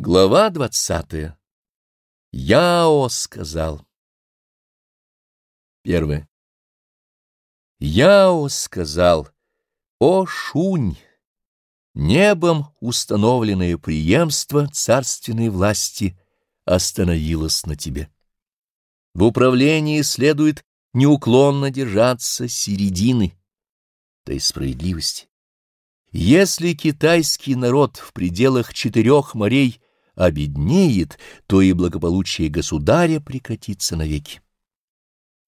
Глава двадцатая. Яо сказал. Первое. Яо сказал, о Шунь, небом установленное преемство царственной власти остановилось на тебе. В управлении следует неуклонно держаться середины, то есть справедливости. Если китайский народ в пределах четырех морей обеднеет, то и благополучие государя прекратится навеки.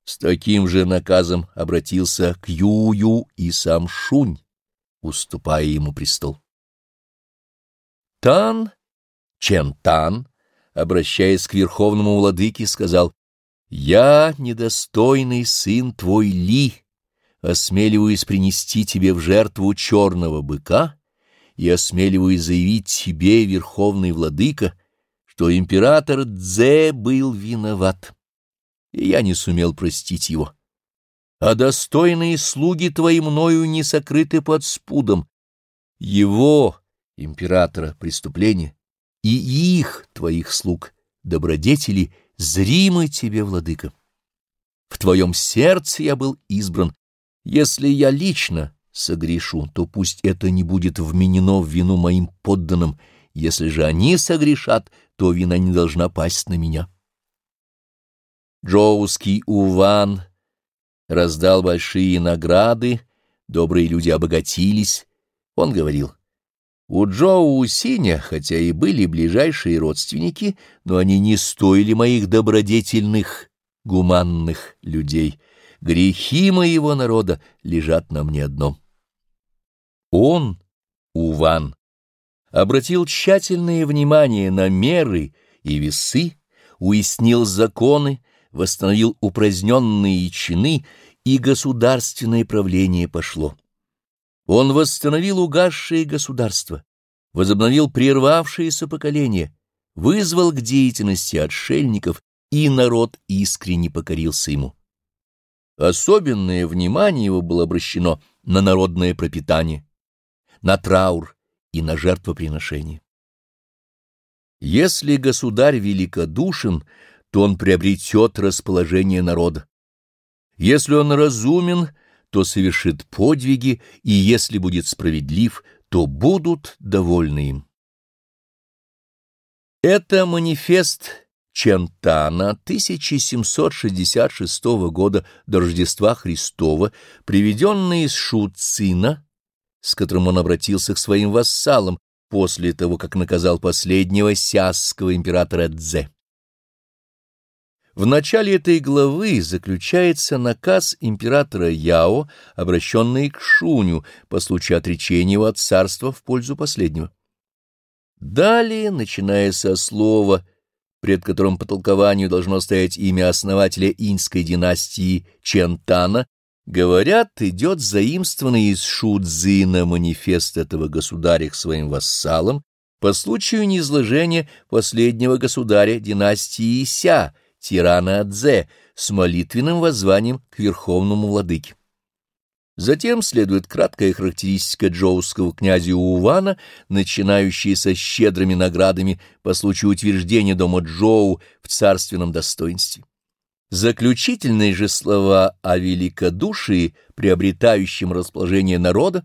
С таким же наказом обратился к Юю и сам Шунь, уступая ему престол. Тан, Чен Тан, обращаясь к верховному владыке, сказал, «Я, недостойный сын твой Ли, осмеливаюсь принести тебе в жертву черного быка и осмеливаюсь заявить тебе, верховный владыка, что император Дзе был виноват, и я не сумел простить его. А достойные слуги твои мною не сокрыты под спудом. Его, императора, преступления, и их, твоих слуг, добродетели, зримы тебе, владыка. В твоем сердце я был избран, если я лично согрешу, то пусть это не будет вменено в вину моим подданным, если же они согрешат, то вина не должна пасть на меня. Джоуский Уван раздал большие награды, добрые люди обогатились. Он говорил, у Джоу Синя, хотя и были ближайшие родственники, но они не стоили моих добродетельных, гуманных людей — грехи моего народа лежат на мне одном. Он, Уван, обратил тщательное внимание на меры и весы, уяснил законы, восстановил упраздненные чины, и государственное правление пошло. Он восстановил угасшее государство, возобновил прервавшееся поколение, вызвал к деятельности отшельников, и народ искренне покорился ему. Особенное внимание его было обращено на народное пропитание, на траур и на жертвоприношение. Если государь великодушен, то он приобретет расположение народа. Если он разумен, то совершит подвиги, и если будет справедлив, то будут довольны им. Это манифест Чентана 1766 года до Рождества Христова, приведенный из Шуцина, с которым он обратился к своим вассалам после того, как наказал последнего сиасского императора Дзе. В начале этой главы заключается наказ императора Яо, обращенный к Шуню по случаю отречения его от царства в пользу последнего. Далее, начиная со слова пред которым по толкованию должно стоять имя основателя иньской династии Чентана, говорят, идет заимствованный из Шудзина манифест этого государя к своим вассалам по случаю неизложения последнего государя династии Ися, тирана Адзе, с молитвенным воззванием к верховному владыке. Затем следует краткая характеристика джоуского князя Увана, начинающаяся щедрыми наградами по случаю утверждения дома Джоу в царственном достоинстве. Заключительные же слова о великодушии, приобретающем расположение народа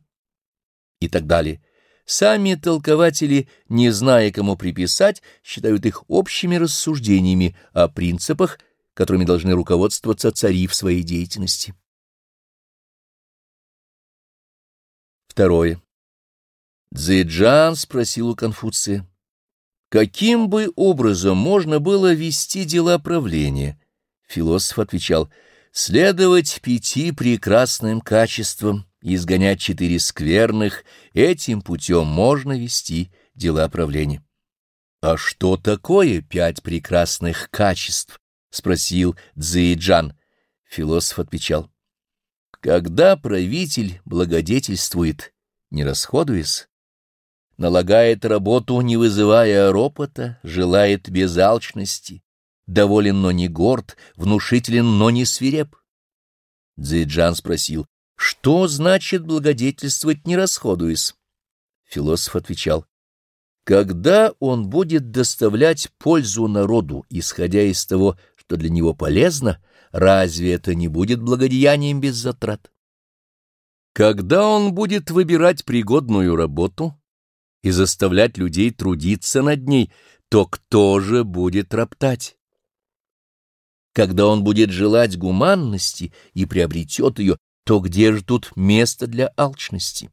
и так далее. Сами толкователи, не зная, кому приписать, считают их общими рассуждениями о принципах, которыми должны руководствоваться цари в своей деятельности. Второе. Цзэджан спросил у Конфуция, каким бы образом можно было вести дела правления? Философ отвечал, следовать пяти прекрасным качествам и изгонять четыре скверных, этим путем можно вести дела правления. «А что такое пять прекрасных качеств?» — спросил Цзэджан. Философ отвечал, когда правитель благодетельствует, не расходуясь, налагает работу, не вызывая ропота, желает без алчности, доволен, но не горд, внушителен, но не свиреп. Дзиджан спросил, что значит благодетельствовать, не расходуясь? Философ отвечал, Когда он будет доставлять пользу народу, исходя из того, что для него полезно, разве это не будет благодеянием без затрат? Когда он будет выбирать пригодную работу и заставлять людей трудиться над ней, то кто же будет роптать? Когда он будет желать гуманности и приобретет ее, то где же тут место для алчности?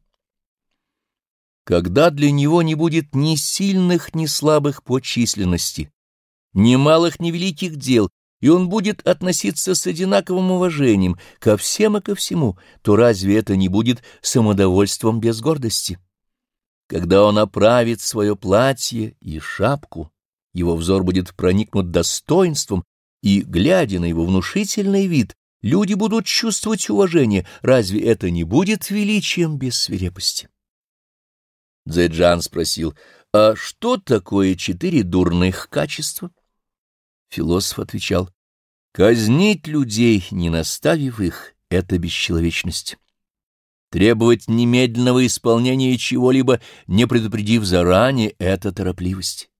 Когда для него не будет ни сильных, ни слабых по численности, ни малых, ни великих дел, и он будет относиться с одинаковым уважением ко всем и ко всему, то разве это не будет самодовольством без гордости? Когда он оправит свое платье и шапку, его взор будет проникнут достоинством, и, глядя на его внушительный вид, люди будут чувствовать уважение, разве это не будет величием без свирепости? Дзэджан спросил, а что такое четыре дурных качества? Философ отвечал, казнить людей, не наставив их, — это бесчеловечность. Требовать немедленного исполнения чего-либо, не предупредив заранее, — это торопливость.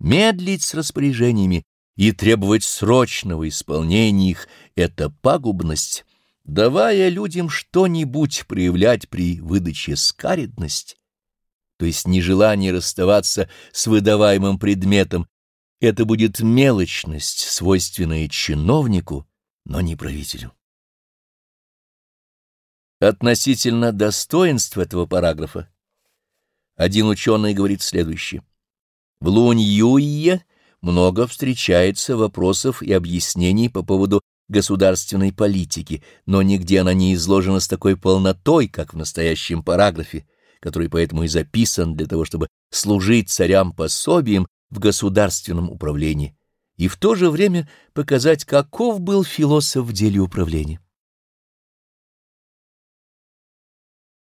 Медлить с распоряжениями и требовать срочного исполнения их — это пагубность, давая людям что-нибудь проявлять при выдаче скаредность то есть нежелание расставаться с выдаваемым предметом, это будет мелочность, свойственная чиновнику, но не правителю. Относительно достоинства этого параграфа один ученый говорит следующее. В Лунь-Юйе много встречается вопросов и объяснений по поводу государственной политики, но нигде она не изложена с такой полнотой, как в настоящем параграфе, который поэтому и записан для того, чтобы служить царям пособием в государственном управлении и в то же время показать, каков был философ в деле управления.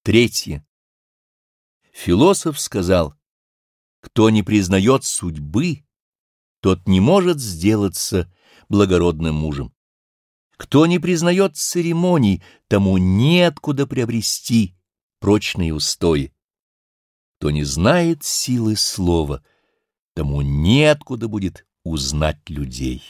Третье. Философ сказал, кто не признает судьбы, тот не может сделаться благородным мужем. Кто не признает церемоний, тому неоткуда приобрести прочные устои. Кто не знает силы слова, тому неоткуда будет узнать людей.